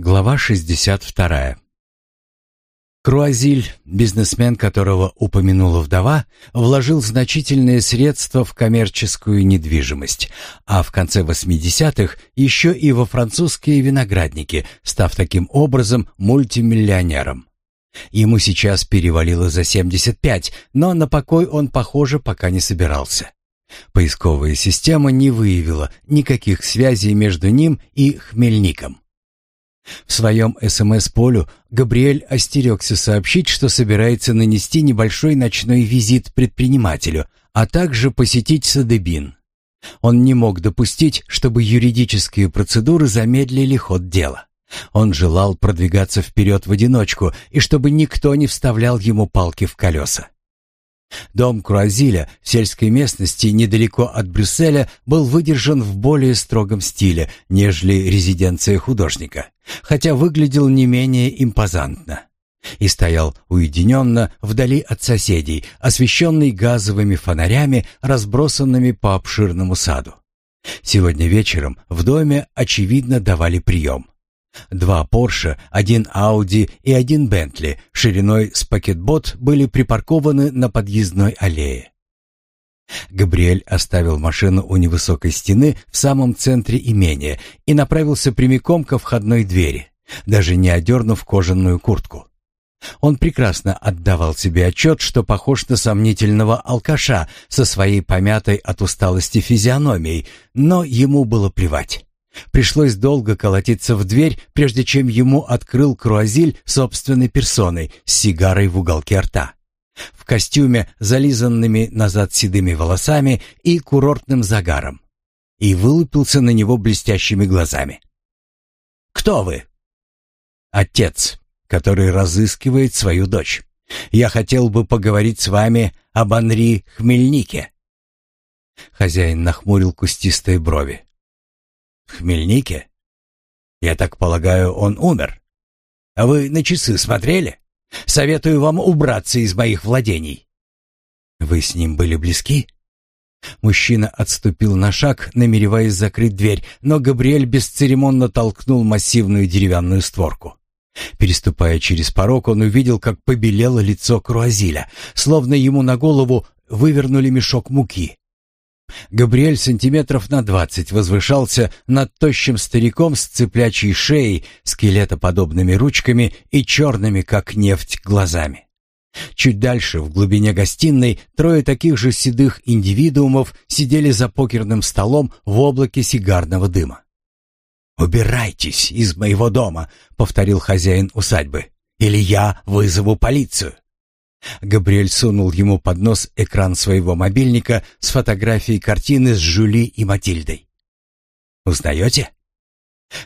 Глава 62. Круазиль, бизнесмен, которого упомянула вдова, вложил значительные средства в коммерческую недвижимость, а в конце 80-х еще и во французские виноградники, став таким образом мультимиллионером. Ему сейчас перевалило за 75, но на покой он, похоже, пока не собирался. Поисковая система не выявила никаких связей между ним и Хмельником. В своем СМС-полю Габриэль остерегся сообщить, что собирается нанести небольшой ночной визит предпринимателю, а также посетить Садебин. Он не мог допустить, чтобы юридические процедуры замедлили ход дела. Он желал продвигаться вперед в одиночку и чтобы никто не вставлял ему палки в колеса. Дом Круазиля в сельской местности недалеко от Брюсселя был выдержан в более строгом стиле, нежели резиденция художника, хотя выглядел не менее импозантно. И стоял уединенно вдали от соседей, освещенный газовыми фонарями, разбросанными по обширному саду. Сегодня вечером в доме, очевидно, давали прием. Два Порше, один Ауди и один Бентли шириной с пакетбот были припаркованы на подъездной аллее. Габриэль оставил машину у невысокой стены в самом центре имения и направился прямиком ко входной двери, даже не одернув кожаную куртку. Он прекрасно отдавал себе отчет, что похож на сомнительного алкаша со своей помятой от усталости физиономией, но ему было плевать. Пришлось долго колотиться в дверь, прежде чем ему открыл Круазиль собственной персоной с сигарой в уголке рта. В костюме, зализанными назад седыми волосами и курортным загаром. И вылупился на него блестящими глазами. «Кто вы?» «Отец, который разыскивает свою дочь. Я хотел бы поговорить с вами об Анри Хмельнике». Хозяин нахмурил кустистые брови. Хмельнике? Я так полагаю, он умер. А вы на часы смотрели? Советую вам убраться из моих владений. Вы с ним были близки? Мужчина отступил на шаг, намереваясь закрыть дверь, но Габриэль бесцеремонно толкнул массивную деревянную створку. Переступая через порог, он увидел, как побелело лицо Круазиля, словно ему на голову вывернули мешок муки. Габриэль сантиметров на двадцать возвышался над тощим стариком с цыплячьей шеей, скелетоподобными ручками и черными, как нефть, глазами. Чуть дальше, в глубине гостиной, трое таких же седых индивидуумов сидели за покерным столом в облаке сигарного дыма. «Убирайтесь из моего дома», — повторил хозяин усадьбы, — «или я вызову полицию». Габриэль сунул ему под нос экран своего мобильника с фотографией картины с Жюли и Матильдой. «Узнаете?»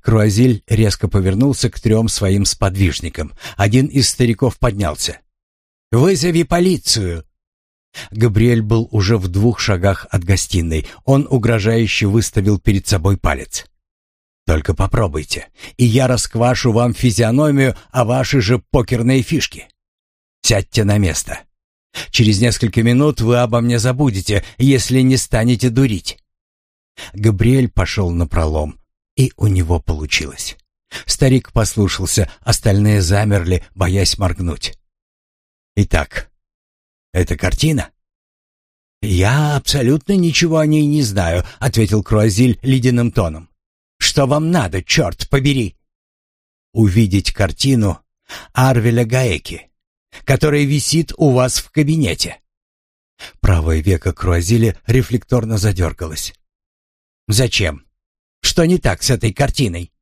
Круазиль резко повернулся к трем своим сподвижникам. Один из стариков поднялся. «Вызови полицию!» Габриэль был уже в двух шагах от гостиной. Он угрожающе выставил перед собой палец. «Только попробуйте, и я расквашу вам физиономию, а ваши же покерные фишки!» Сядьте на место. Через несколько минут вы обо мне забудете, если не станете дурить». Габриэль пошел на пролом, и у него получилось. Старик послушался, остальные замерли, боясь моргнуть. «Итак, это картина?» «Я абсолютно ничего о ней не знаю», — ответил Круазиль ледяным тоном. «Что вам надо, черт побери?» «Увидеть картину Арвеля Гаеки, которая висит у вас в кабинете». Правое веко Круазили рефлекторно задергалось. «Зачем? Что не так с этой картиной?»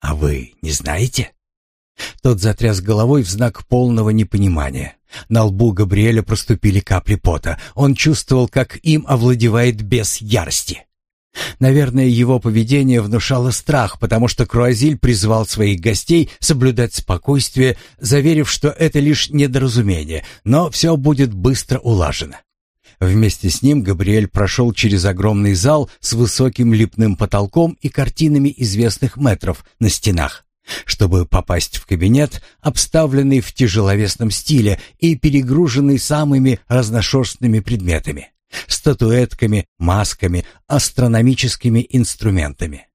«А вы не знаете?» Тот затряс головой в знак полного непонимания. На лбу Габриэля проступили капли пота. Он чувствовал, как им овладевает бес ярости. Наверное, его поведение внушало страх, потому что Круазиль призвал своих гостей соблюдать спокойствие, заверив, что это лишь недоразумение, но все будет быстро улажено. Вместе с ним Габриэль прошел через огромный зал с высоким липным потолком и картинами известных метров на стенах, чтобы попасть в кабинет, обставленный в тяжеловесном стиле и перегруженный самыми разношерстными предметами статуэтками, масками, астрономическими инструментами.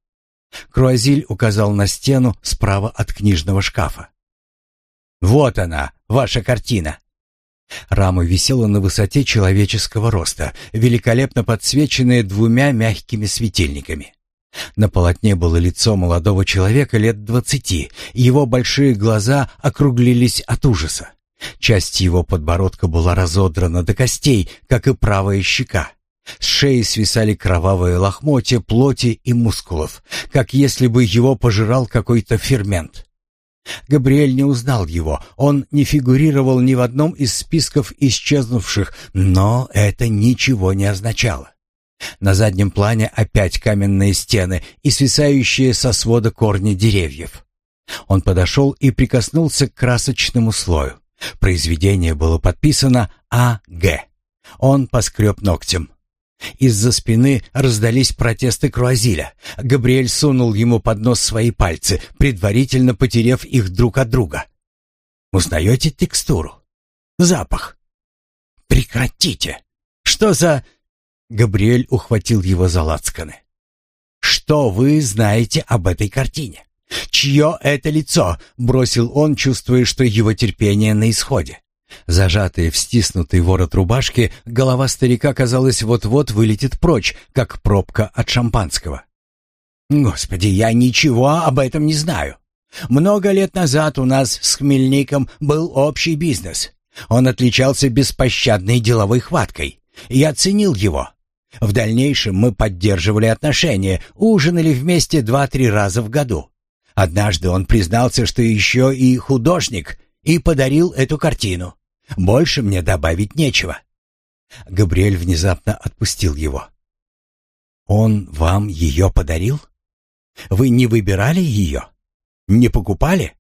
Круазиль указал на стену справа от книжного шкафа. «Вот она, ваша картина!» Рама висела на высоте человеческого роста, великолепно подсвеченная двумя мягкими светильниками. На полотне было лицо молодого человека лет двадцати, его большие глаза округлились от ужаса. Часть его подбородка была разодрана до костей, как и правая щека. С шеи свисали кровавые лохмотья плоти и мускулов, как если бы его пожирал какой-то фермент. Габриэль не узнал его, он не фигурировал ни в одном из списков исчезнувших, но это ничего не означало. На заднем плане опять каменные стены и свисающие со свода корни деревьев. Он подошел и прикоснулся к красочному слою. Произведение было подписано А.Г. Он поскреб ногтем. Из-за спины раздались протесты Круазиля. Габриэль сунул ему под нос свои пальцы, предварительно потерев их друг от друга. «Узнаете текстуру? Запах?» «Прекратите! Что за...» Габриэль ухватил его за лацканы. «Что вы знаете об этой картине?» «Чье это лицо?» — бросил он, чувствуя, что его терпение на исходе. Зажатая в стиснутый ворот рубашки, голова старика, казалось, вот-вот вылетит прочь, как пробка от шампанского. «Господи, я ничего об этом не знаю. Много лет назад у нас с Хмельником был общий бизнес. Он отличался беспощадной деловой хваткой. Я ценил его. В дальнейшем мы поддерживали отношения, ужинали вместе два-три раза в году. Однажды он признался, что еще и художник, и подарил эту картину. Больше мне добавить нечего. Габриэль внезапно отпустил его. Он вам ее подарил? Вы не выбирали ее? Не покупали?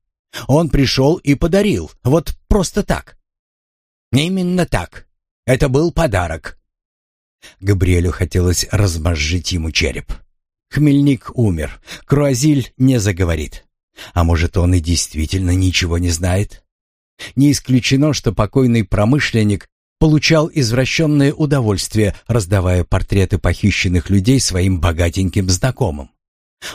Он пришел и подарил, вот просто так. Именно так. Это был подарок. Габриэлю хотелось размозжить ему череп. Хмельник умер, Круазиль не заговорит. А может, он и действительно ничего не знает? Не исключено, что покойный промышленник получал извращенное удовольствие, раздавая портреты похищенных людей своим богатеньким знакомым.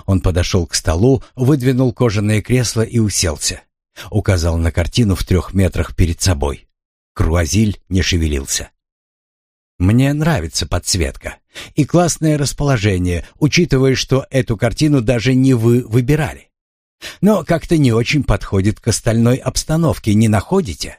Он подошел к столу, выдвинул кожаное кресло и уселся. Указал на картину в трех метрах перед собой. Круазиль не шевелился. «Мне нравится подсветка. И классное расположение, учитывая, что эту картину даже не вы выбирали. Но как-то не очень подходит к остальной обстановке, не находите?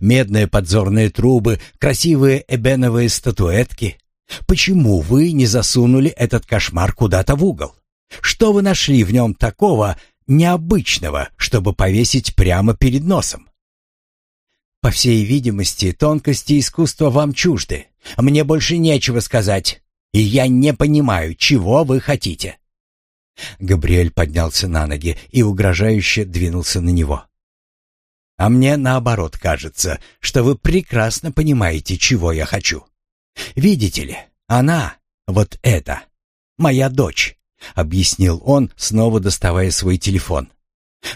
Медные подзорные трубы, красивые эбеновые статуэтки. Почему вы не засунули этот кошмар куда-то в угол? Что вы нашли в нем такого необычного, чтобы повесить прямо перед носом? По всей видимости, тонкости искусства вам чужды. Мне больше нечего сказать и я не понимаю, чего вы хотите». Габриэль поднялся на ноги и угрожающе двинулся на него. «А мне наоборот кажется, что вы прекрасно понимаете, чего я хочу. Видите ли, она, вот эта, моя дочь», — объяснил он, снова доставая свой телефон.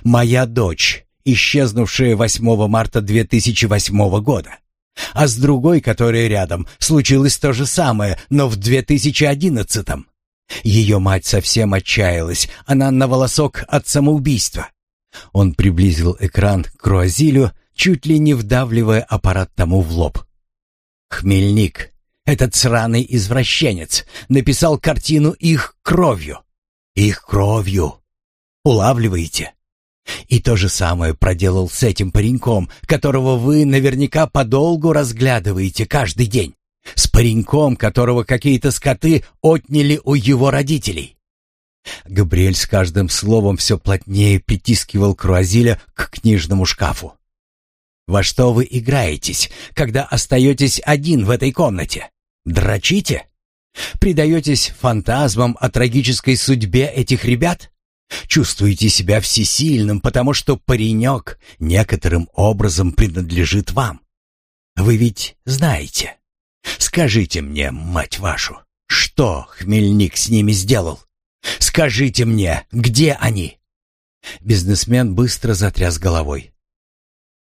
«Моя дочь, исчезнувшая 8 марта 2008 года. А с другой, которая рядом, случилось то же самое, но в 2011-м. Ее мать совсем отчаялась, она на волосок от самоубийства. Он приблизил экран к Круазилю, чуть ли не вдавливая аппарат тому в лоб. «Хмельник, этот сраный извращенец, написал картину их кровью. Их кровью. Улавливаете?» И то же самое проделал с этим пареньком, которого вы наверняка подолгу разглядываете каждый день. С пареньком, которого какие-то скоты отняли у его родителей. Габриэль с каждым словом все плотнее притискивал Круазиля к книжному шкафу. «Во что вы играетесь, когда остаетесь один в этой комнате? Дрочите? Предаетесь фантазмам о трагической судьбе этих ребят?» Чувствуете себя всесильным, потому что паренек некоторым образом принадлежит вам. Вы ведь знаете. Скажите мне, мать вашу, что Хмельник с ними сделал? Скажите мне, где они?» Бизнесмен быстро затряс головой.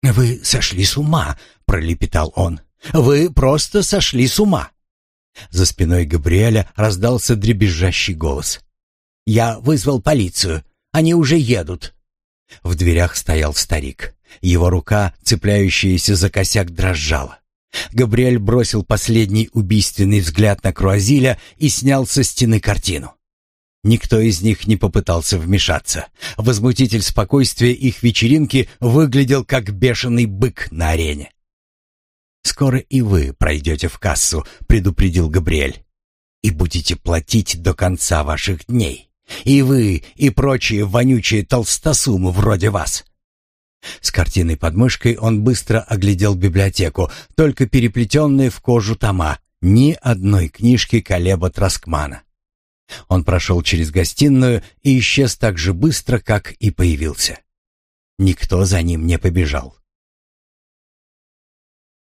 «Вы сошли с ума», — пролепетал он. «Вы просто сошли с ума». За спиной Габриэля раздался дребезжащий голос. Я вызвал полицию. Они уже едут». В дверях стоял старик. Его рука, цепляющаяся за косяк, дрожала. Габриэль бросил последний убийственный взгляд на Круазиля и снял со стены картину. Никто из них не попытался вмешаться. Возмутитель спокойствия их вечеринки выглядел как бешеный бык на арене. «Скоро и вы пройдете в кассу», — предупредил Габриэль, «и будете платить до конца ваших дней». И вы, и прочие вонючие толстосумы вроде вас. С картиной под мышкой он быстро оглядел библиотеку, только переплетенные в кожу тома, ни одной книжки Колеба Троскмана. Он прошел через гостиную и исчез так же быстро, как и появился. Никто за ним не побежал.